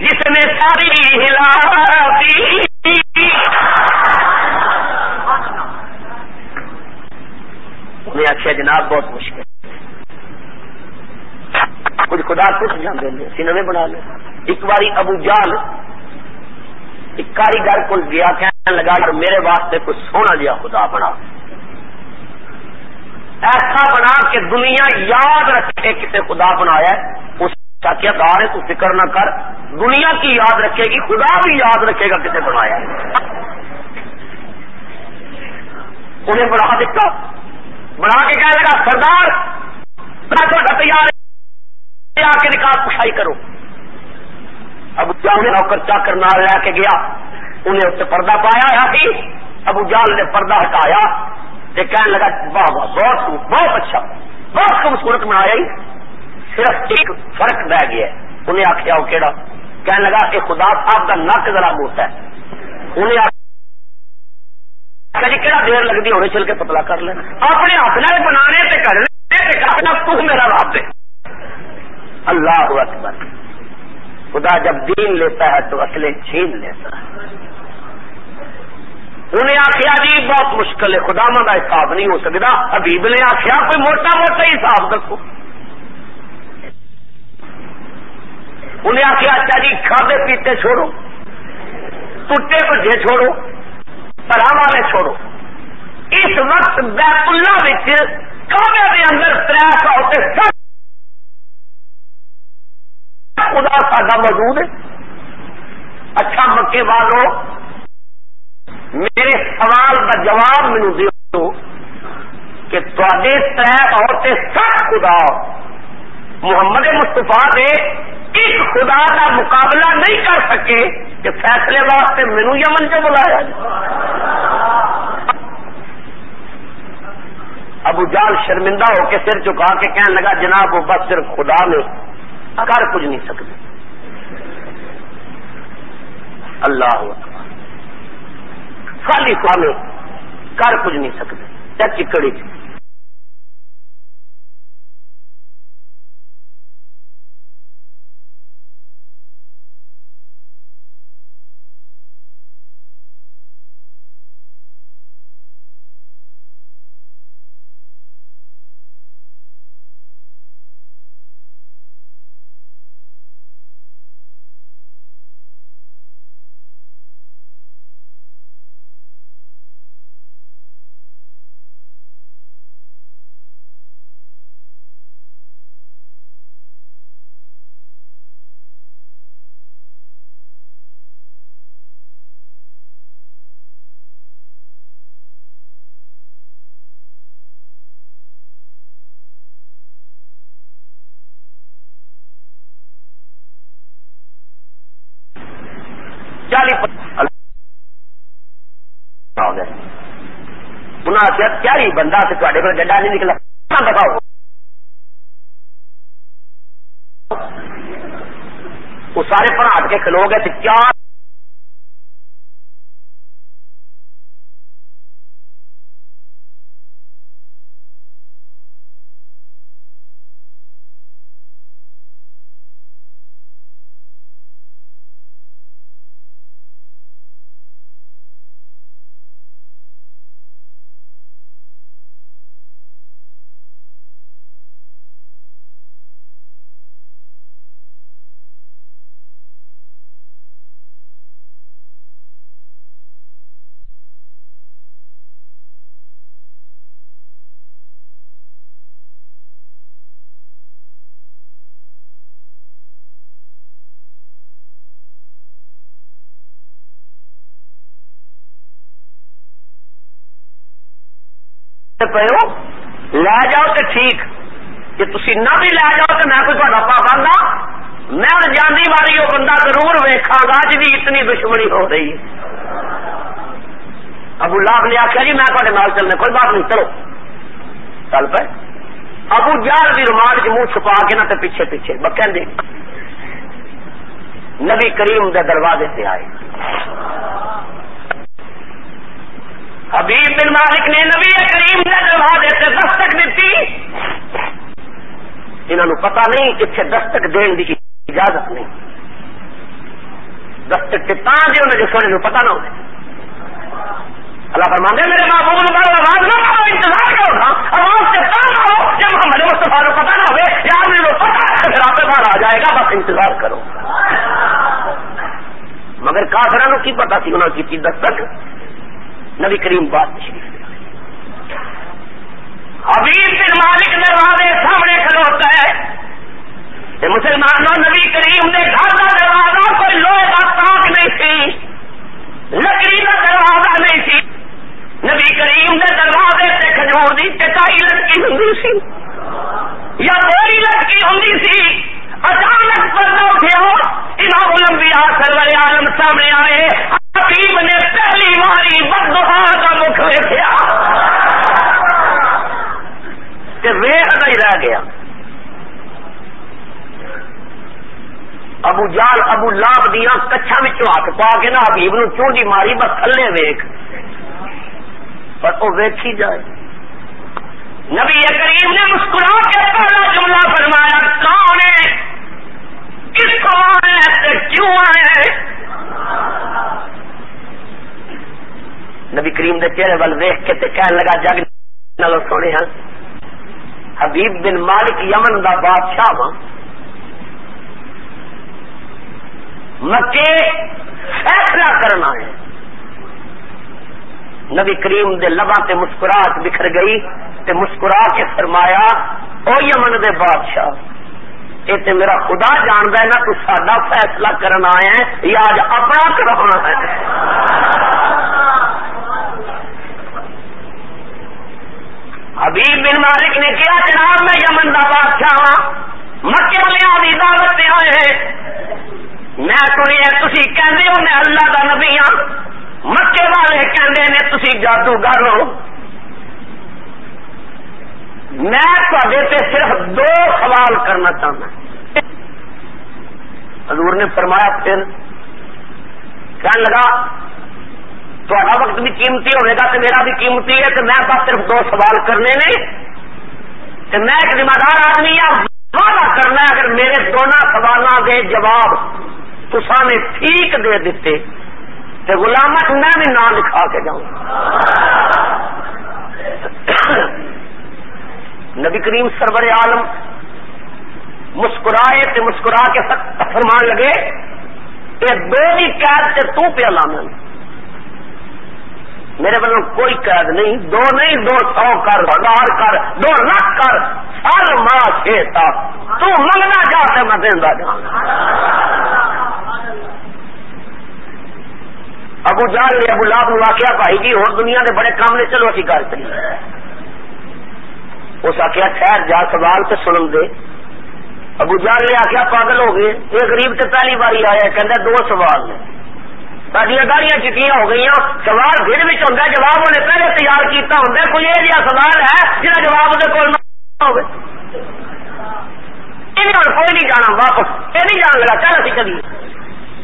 جس نے ساری ہلا انہیں آخیا جناب بہت مشکل کچھ خدا کچھ جانے سنوے بنا لے ایک باری ابو جال ایک کاریگر کو گیا کہنے لگا کہ میرے واسطے کچھ سونا دیا خدا بنا۔ ایسا بنا کہ دنیا یاد رکھے کسے خدا بنایا اس کا کیا دار ہے؟ تو فکر نہ کر۔ دنیا کی یاد رکھے گی، خدا بھی یاد رکھے گا کسے بنایا انہیں بنا دیتا۔ بنا کے کہنے لگا سردار، میں تیار آ کے نکال پشائی کرو ابو جال نے نوکر چاکر نال لے کے گیا۔ انہیں اس سے پردہ پایا ابو جال نے پردہ ہٹایا۔ کہنے لگا، واہ واہ، بہت بہت اچھا بہت خوبصورت بنایا ہی صرف ایک فرق رہ گیا انہیں آخیا وہ کہڑا کہنے لگا کہ خدا صاحب کا نک ذرا موٹا ہے۔ انہیں آخیا جی کہڑا دیر لگتی ہونے چل کے پتلا کر لینا۔ اپنے ہاتھ نہ بنانے سے کرنے تو میرا راب دے اللہ اکبر۔ خدا جب دین لیتا ہے تو اصلیں چھین لیتا ہے۔ انہیں آخیا جی بہت مشکل ہے خدا مند حساب نہیں ہو سکتا حبیب نے آخیا کوئی موٹا موٹا حساب دسو۔ انہیں آخیا اچھا جی کھاتے پیتے چھوڑو، ٹوٹے بجے چھوڑو پرا والے چھوڑو۔ اس وقت بیت اللہ کابے کے اندر تر سو خدا ساڈا موجود ہے۔ اچھا مکے والوں میرے سوال کا جواب مینو دو کہ تے تر عورتیں سب خدا محمد مستفا دے ایک خدا کا مقابلہ نہیں کر سکے کہ فیصلے واسطے مینو یمن چ بلایا ابو جال شرمندہ ہو کے سر چکا کے کہنے لگا، جناب، وہ بس صرف خدا میں کر کچھ نہیں سکتے۔ اللہ خالی خواہ کر کچھ نہیں سکتے۔ چکڑی تھی چالی انہیں آخیا کیا بندہ تے کو ڈنڈا نہیں نکلا۔ ہاں، بتاؤ وہ سارے پڑھا کے کھلو گئے کیا پے ہو، لے جاؤ تو ٹھیک۔ جی تھی نہ بھی لے جاؤ تو میں کوئی تا پابند ہاں میں ہوں جانے والی وہ بندہ ضرور ویکا گا جی اتنی دشمنی ہو رہی ہے۔ ابو لاکھ نے آخیا جی میں تے نال چلنے، کوئی بات نہیں، چلو۔ چل پہ ابو جال بھی رومال کے منہ چھپا کے نہ پیچھے پیچھے بکیں دے نبی کریم دے دروازے سے آئے۔ حبیب بن مالک نے نبی کریم نے دروازے سے دستک دیتی۔ انہوں نے پتا نہیں اتنے دستک دین کی اجازت نہیں۔ دستک کے تاں جی انہیں جو سونے پتا نہ ہو اللہ فرماندے میرے محبوب آواز نہ کرو، انتظار کرو نا آواز سے تاں نہ جب ہمارے مستفا کو پتا نہ ہوئے۔ یا میرے کو پتا ہے پھر آپ کے باہر آ جائے گا، بس انتظار کرو۔ مگر کافرانوں کی پتا سی انہوں کی دستک؟ نبی کریم بات تشریف حبیب بن مالک دروازے سامنے کھلوتا ہے مسلمانوں نبی کریم نے گھر کا دروازہ کوئی لوہے کا تاک نہیں تھی۔ لکڑی کا دروازہ نہیں تھی۔ نبی کریم نے دروازے سے کھجور دی، چٹائی لٹکی ہوں سی یا بوری لٹکی ہوں سی۔ اچانک پردہ اٹھے اٹھیا امام الانبیاء سرور عالم سامنے آئے۔ حبیب نے پہلی ماری بدہا کا مکھ ویکیا ویخ ہی رہ گیا۔ ابو جال، ابو لاب دیا کچھا ہاتھ پا کے نا حبیب نو چونڈی ماری، بس تھلے ویخ۔ پر وہ ویکھی جائے۔ نبی کریم نے مسکرا کے پہلا جملہ فرمایا، کون ہے؟ کس کو آئے کیوں آئے نبی کریم دے چہرے وال ویخ کے تے کہنے لگا، جگ نالو سونے ہاں حبیب بن مالک یمن دا بادشاہ وا مکے فیصلہ کرنا ہے۔ نبی کریم دے لبا تے مسکراہٹ بکھر گئی تے مسکرا کے فرمایا، او یمن دے بادشاہ۔ یہ تے میرا خدا جاندا ہے نا تو ساڈا فیصلہ کرنا ہے یا اج اپنا کرنا ہے حبیب بن مالک نے کیا جناب میں یمن کا بادشاہ ہاں مکے والے آدھی دعوت پہ آئے ہیں میں سنیا تھی کہندے ہو میں اللہ کا نبی ہاں مکے والے کہندے نے تھی جادوگر ہو میں تے صرف دو سوال کرنا چاہتا ہاں۔ حضور نے فرمایا، پھر کہنے لگا تو وقت بھی قیمتی ہوئے گا تو میرا بھی قیمتی ہے تو میں بس صرف دو سوال کرنے نے۔ تو میں ایک ذمہ دار آدمی ہوں وعدہ کرنا اگر میرے دونوں سوالوں کے جواب تسا نے ٹھیک دے دیتے تو غلامت میں بھی نہ لکھا کے جاؤں۔ نبی کریم سرور عالم مسکرائے تے مسکرا کے سخت فرمان لگے یہ دو ہی قید سے تو پہ لانا میرے بلو کوئی قید نہیں، دو نہیں، دو سو کر، ہزار کر، دو لاکھ کر سر ماں چیتا تو منگنا جا کے میں دینا جا ابو جان لے ابو لاب واقعہ بھائی جی اور دنیا کے بڑے کام نے چلو اسی گل کری اس آخیا خیر، جا سوال تو سن دے. ابو جان نے آخیا پاگل ہو گئے، یہ غریب تو پہلی باری آیا کہ دو سوال نے سڈیا گاڑیاں چٹیاں ہو گئی سوال پھر بھی ہوتا جواب انہیں پہلے تیار کیتا ہوں کوئی یہ جہاں سوال ہے جہاں جواب اندر وہ کوئی کوئی نہیں جانا، واپس یہ نہیں جان لگا چل اسی کبھی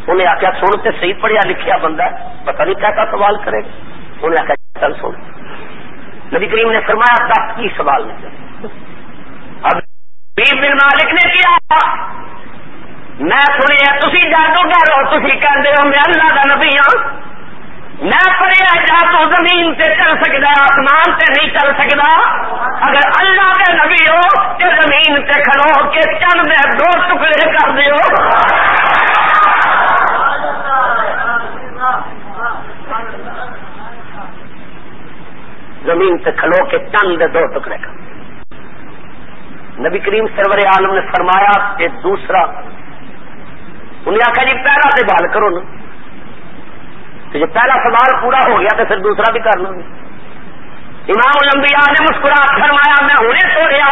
انہیں آخیا سن تو صحیح پڑھیا لکھیا بندہ پتہ نہیں کیا سوال کرے گا۔ انہیں آخیا چل سن۔ نبی کریم نے فرمایا دس کی سوال نہیں اب بن مالک نے کیا؟ میں سنیا تھی جادوگر ہو تھی کہتے ہو، میں اللہ کا نبی ہوں میں پڑھیا جا تو زمین سے چل سکتا، آسمان سے نہیں چل سکتا۔ اگر اللہ کے نبی ہو تو زمین سے کھڑو کے چند میں دو ٹکڑے کر دیو زمین سے کھلو کے چند دو ٹکڑے کر نبی کریم سرور عالم نے فرمایا کہ دوسرا، انہیں آخیا جی پہلا سے بال کرو نا۔ تو جب پہلا سوال پورا ہو گیا تو پھر دوسرا بھی کر لوں گے امام الانبیاء نے مسکرا، فرمایا میں ہوں چھوڑیا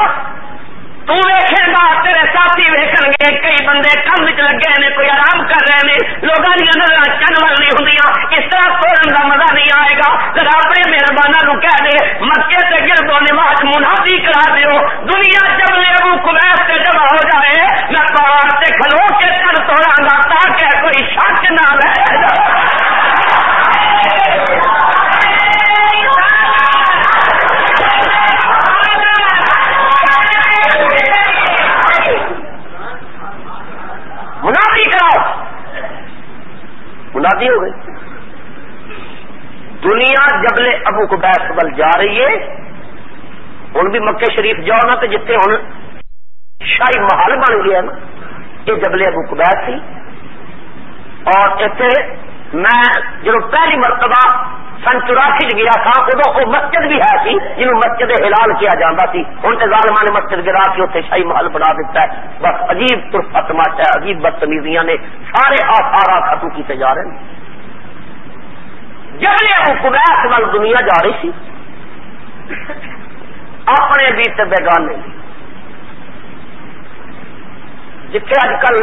تو ویکے گا تیرے ساتھی ویکن گے کئی بندے کم چ لگے نے، کوئی آرام کر رہے ہیں لوگوں کی نظر چن نہیں ہوں اس طرح توڑن کا مزہ نہیں آئے گا۔ ذرا اپنے مہربانہ نو کہہ دے، مکے سے گردو نماز منافی کرا دیو۔ دنیا جب لے کمیس سے جمع ہو جائے، میں پہاڑ سے کھلو کے چن توڑا گا تاکہ کوئی شک نہ رہے شادی ہو گئی۔ دنیا جبل ابو قبیس بل جا رہی ہے ہوں بھی مکے شریف جاؤ نا تو جتنے ہوں شاہی محل بن گیا نا، یہ جبل ابو قبیس سی اور اتنے میں جب پہلی مرتبہ سن چوراسی گیا تھا ادو وہ مسجد بھی ہے سی جنہوں مسجد ہلال کیا جاتا سی ہوں تو ظالمان نے مسجد گرا کے اتنے شاہی محل بنا دیتا ہے۔ بس عجیب ترفا تماشا ہے، عجیب بدتمیزیاں نے سارے آسارا ختم کیتے جا رہے ہیں۔ جب وہ قبیس وال دنیا جا رہی سی، اپنے بھی بیگانے جتھے اج کل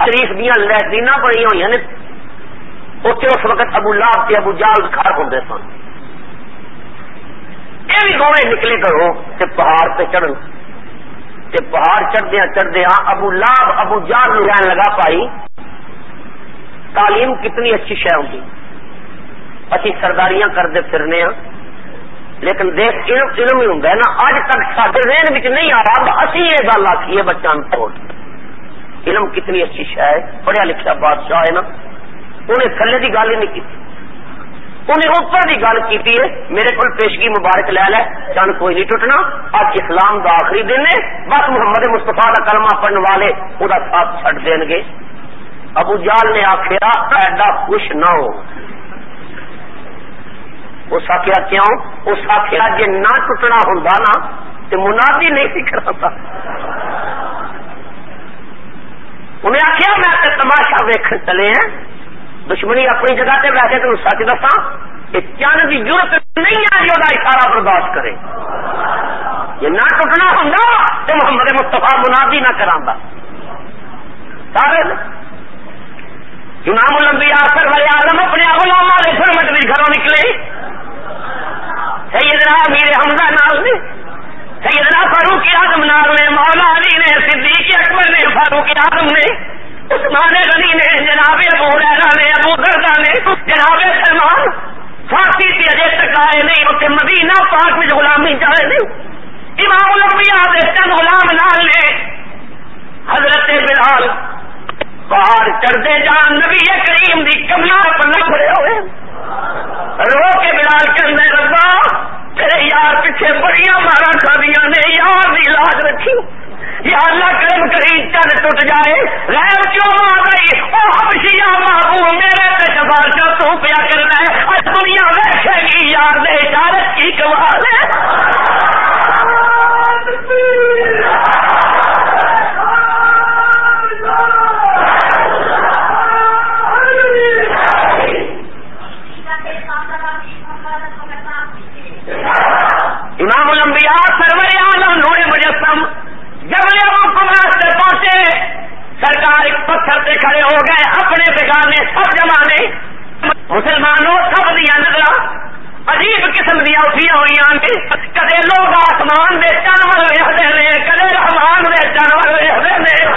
شریف دیا لٹرین بڑی ہوئی نے اتنے اس وقت ابو لاب سے ابو جال گھر ہوں سن۔ یہ بھی دونوں نکلے کرو کہ پہاڑ پہ چڑھ تے پہاڑ چڑھدیا چڑھدیا ابو لاب ابو جال لین لگا پائی۔ تعلیم کتنی اچھی شہ ہوگی اچھی سرداریاں کرتے پھرنے ہاں۔ لیکن دیکھ، علم علم ہی ہوں نا۔ اج تک سارے رین میں نہیں آ رہا اسی یہ گل آخی ہے بچوں کو علم کتنی اچھی شہ ہے۔ پڑھیا لکھا بادشاہ ہے نا۔ انہیں تھلے کی گل ہی نہیں کی انہیں اوپر کی گل کی ہے، میرے کو پیشگی مبارک لے لے چند کوئی نہیں ٹوٹنا۔ اج اسلام کا آخری دن ہے، بس محمد مستفا کا کلمہ پڑھنے والے وہ ساتھ چڈ دین گے۔ ابو جال نے آخیا، ایڈا خوش نہ ہو۔ اس آخیا، کیوں؟ اس آخیا جی نہ ٹوٹنا ہوں نا تو منادی نہیں سی کرا انہیں آخیا، میں تماشا ویخ چلے ہیں۔ دشمنی اپنی جگہ سے ویسے تین سچ دسا یہ چند کی ضرورت نہیں ہے جو اشارہ برداشت کرے۔ یہ نہ ٹوٹنا ہوں تو محمد مستفا منادی نہ کرا سارے امام الانبیاء سر والے آدم اپنے غلام والے فرمٹ بھی گھروں نکلے۔ سیدنا امیر حمزہ نال نے سیدنا فاروق اعظم نال نے مولا علی نے، صدیق اکبر نے، فاروق اعظم نے۔ عثمان غنی نے، جناب ابو ریرا نے، ابو دردا نے، جناب سلمان، فارسی سے اجے تک آئے نہیں اتنے مدینہ پاک میں غلامی چاہے نہیں۔ امام الانبیاء دے چند غلام نال نے حضرت بلال باہر چڑھتے جان، نبی کریم دی کمیا پلے کھڑے ہوئے۔ رو کے بلال کے اندر ربا تیرے یار پیچھے بڑی مارا کھادیاں نے، یار دی لاج رکھی۔ یا اللہ کرم کری چل ٹوٹ جائے۔ غیر کیوں مار گئی؟ وہ ہمشیا بابو میرے پہ سفارش تو پیا کرنا ہے۔ اور دنیا ویسے گی یار نے اشارت کی کمال ہے امام الانبیاء سرور آدم نور مجسم جب سے پہنچے سرکار ایک پتھر سے کھڑے ہو گئے اپنے بگانے سب جمانے مسلمانوں سب دیا نکلا عجیب دیا اٹھیا ہوئی کدے لوگ آسمان دے جانور ویستے ہیں، کدے رحمان دے جانور ویستے ہیں۔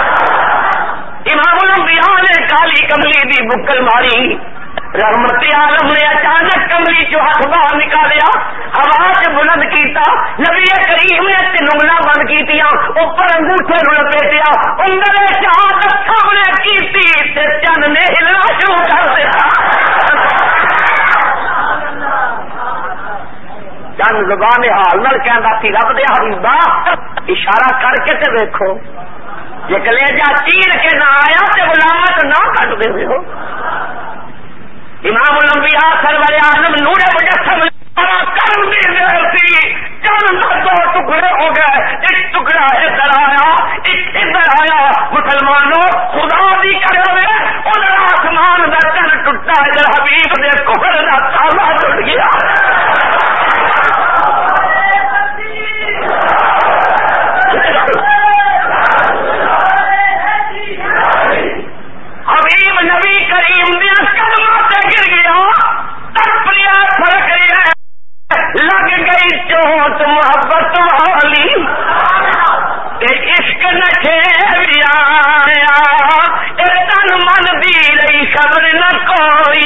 امام الانبیاء نے کالی کملی دی بکل ماری۔ رحمت عالم نے اچانک کمری چو ہاتھ باہر نکالیا۔ ہوا سے بلند کیتا۔ نبی کریم نے تینگلا بند کی اوپر انگوٹھے نو لپیٹیا۔ انگلے شہادت سامنے کیتی۔ تے چند نے ہلنا شروع کر دیا چند زبان حال نال کہندا سی، رب دے حبیبا اشارہ کر کے تے دیکھو جے کلیجا چیر کے نہ آیا تے غلامت نہ کٹ دے ہو۔ امام الانبیاء سرور اعظم نور مجسم کرم دی دیر سی۔ چند دو ٹکڑے ہو گئے، ایک ٹکڑا ادھر آیا ایک ادھر آیا مسلمانوں، خدا دی کرم ہے ادھر آسمان کا چن ٹوٹا ادھر حبیب دے کفر کا تالا ٹوٹ گیا۔ خبر نہ کوئی۔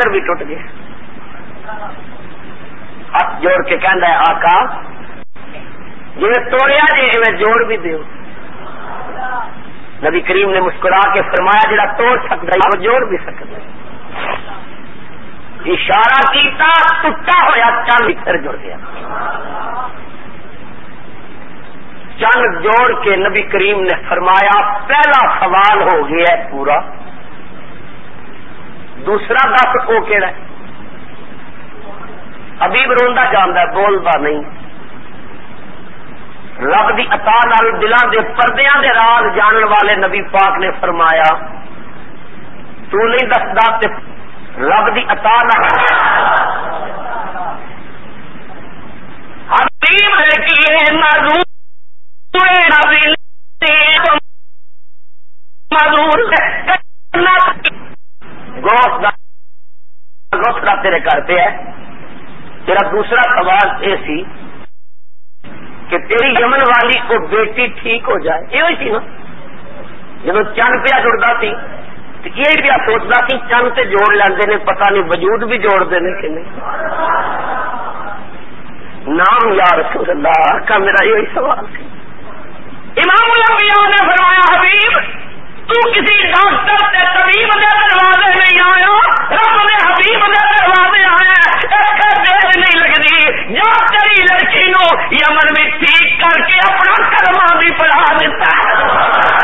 آقا بھی ٹوٹ گئے ہاتھ جوڑ کے کہہ ہے، آقا جی توڑیا جی میں جوڑ بھی دیو۔ نبی کریم نے مسکرا کے فرمایا، جڑا توڑ سکتا ہے، وہ جوڑ بھی سکتا ہے۔ اشارہ کیتا، ٹوٹا ہوا چند پھر جڑ گیا۔ چند جوڑ کے نبی کریم نے فرمایا، پہلا سوال ہو گیا ہے پورا۔ دوسرا دس وہ کہڑا ہے؟ ابھی روا جانا بولتا نہیں۔ رب کی اتا نال دلان دے پردیاں دے راز جانن والے نبی پاک نے فرمایا، تو نہیں دستا رب کی اتا نال گوشت کا تیرے گھر پہ ہے تیرا دوسرا سوال یہ سی کہ تیری یمن والی کو بیٹی ٹھیک ہو جائے۔ یہ سی نا؟ جب چند پیا جڑتا سی یہ پیا سوچتا سی، چند سے جوڑ لیندے نے، پتہ نہیں وجود بھی جوڑتے ہیں کہ نہیں۔ نام یا رسول اللہ کا میرا یہی سوال سی امام الانبیاء نے فرمایا، حبیب، تو کسی ڈاکٹر سے طبیب دے دروازے نہیں لگتی تیری لڑکی نو یمن میں ٹھیک کر کے اپنا کرما بھی پڑھا دیتا ہے۔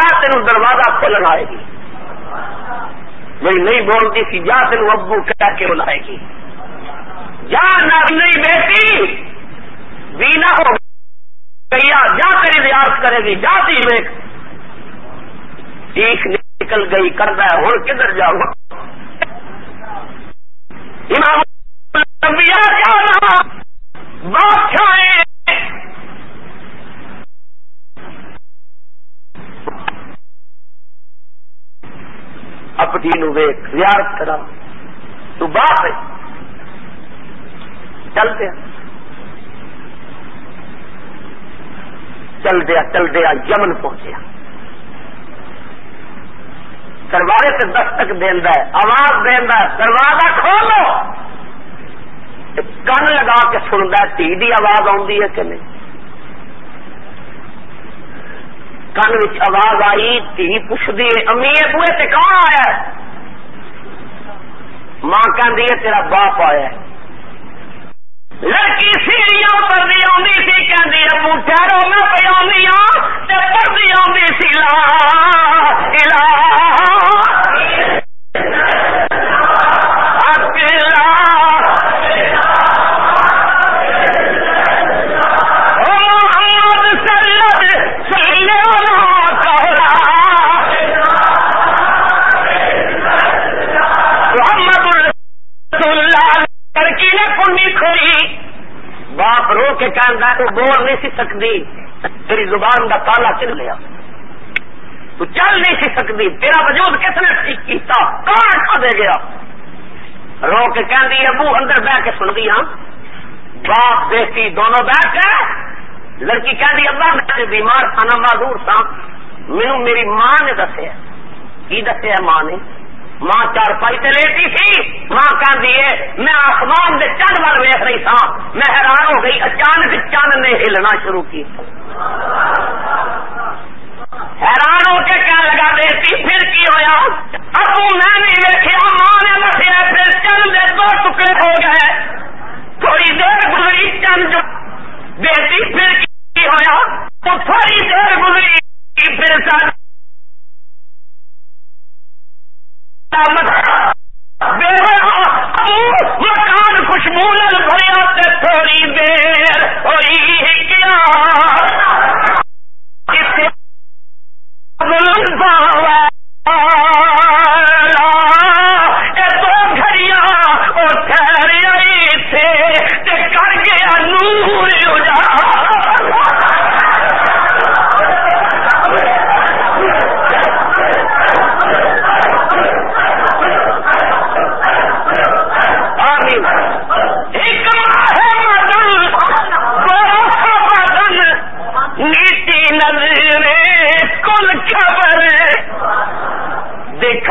جا تین دروازہ کھولن آئے گی۔ میری نہیں بولتی سی جا تین ابو کہہ کے بلائے گی۔ جا نہیں بیٹی۔ بھی نہ ہو۔ گئی جا تیری ریاض کرے گی۔ جا تی میں چیخ نکل گئی کرتا ہے ہوں کدھر جاؤں؟ امام الانبیاء کیا رہا؟ بادشاہ اپنی نو ویک زیارت کرا۔ تو باپ ہے۔ چل دیا۔ چل دیا چل دیا، یمن پہنچیا۔ دروازے سے دستک دینا ہے، آواز دینا ہے، دروازہ کھولو۔ کن لگا کے سنتا ہے، ٹی دی آواز آتی ہے کہ نہیں؟ کن آواز آئی تھی پوچھتی امی بوئے تے کون آیا؟ ماں کہ تیرا باپ آیا۔ لڑکی سیڑیاں پڑی آدھی سی کہ ابو، ٹھہرو، میں پہ آدھی ہوں پڑھتی آدھی سی، لا تڑکی نے کنڈی کھولی۔ باپ رو کے کہنا تو بول نہیں سی سکتی۔ تیری زبان کا تالا چل لیا تو چل نہیں سی سکتی۔ تیرا وجود کس نے ٹھیک کیتا؟ کہاں کھا دے گیا؟ رو کے کہ ابو اندر بہ کے سن گیا ہاں۔ باپ، بیٹی دونوں بیٹھ کے۔ لڑکی کہ ابا میں بیمار تھا نا معذور تھا۔ مینو میری ماں نے دسیا کی دسیا ماں نے؟ ماں چار پائی تے لیٹی سی ماں کہ میں آسمان دے چند وال ویخ رہی تھا، میں حیران ہو گئی، اچانک چند نے ہلنا شروع کی۔ حیران ہو کے کیا لگا دیتی پھر کی ہوا ابو میں نہیں ویکیا ماں نے دسیا پھر چند دے دو ٹکڑے ہو گئے۔ تھوڑی دیر گزری، چند دیتی پھر کی ہوا تو تھوڑی دیر گزری، پھر ساتھ مکان خوشبو نل بھریا تھوڑی دیر۔ ہوئی کیا؟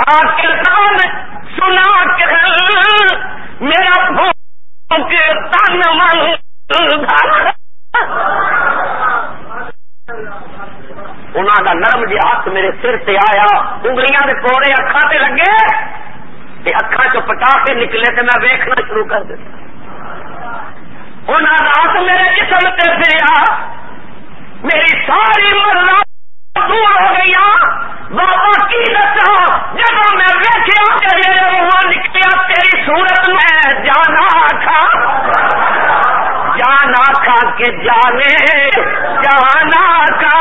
کے تن سنا کے میرا بھوک تن من انہوں کا نرم جی ہاتھ میرے سر سے آیا، انگلیاں کے کوڑے اکھا تے لگے اکھا چ پٹا کے نکلے تو میں ویکھنا شروع کر دیا انہوں کا ہاتھ میرے جسم سے پھریا میری ساری مرنا دور ہو گئی بابا کی دسا جب میں ویکیا میرے منہ نکلیا تیری صورت میں جانا تھا۔ جانا تھا کہ جانے، جانا کا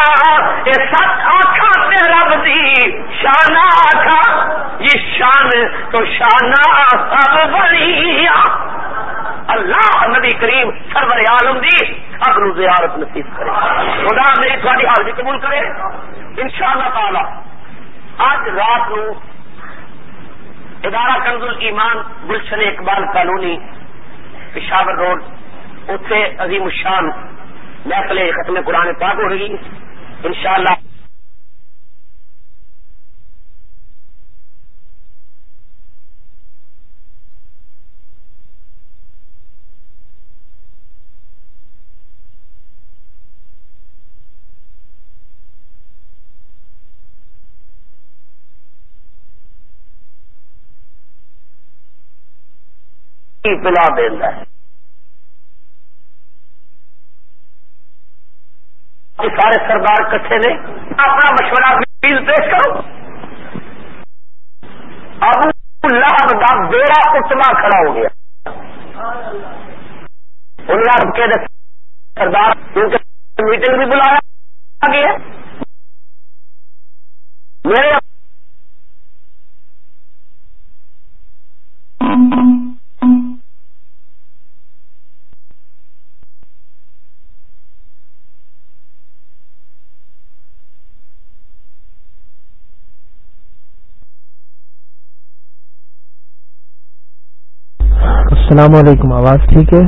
یہ سچ آخا رب دی شانا آخا یہ شان تو شانہ سب بنی۔ اللہ نبی کریم سرور عالم دی اپنی زیارت نصیب کرے۔ خدا میری تھوڑی حاضری قبول کرے۔ ان شاء اللہ تعالی، آج رات نو ادارہ کنزل ایمان گلشن اقبال کالونی، پشاور روڈ اتے عظیم الشان محفل ختم قرآن پاک ہو رہی۔ ان شاء اللہ کی پلا دینا سارے سردار کٹھے نے اپنا مشورہ پلیز پیش کرو۔ ابو لہب کا بیڑا اتنا کھڑا ہو گیا۔ انہیں کے سردار کیونکہ میٹنگ بھی بلایا گیا۔ میرے السلام علیکم آواز ٹھیک ہے؟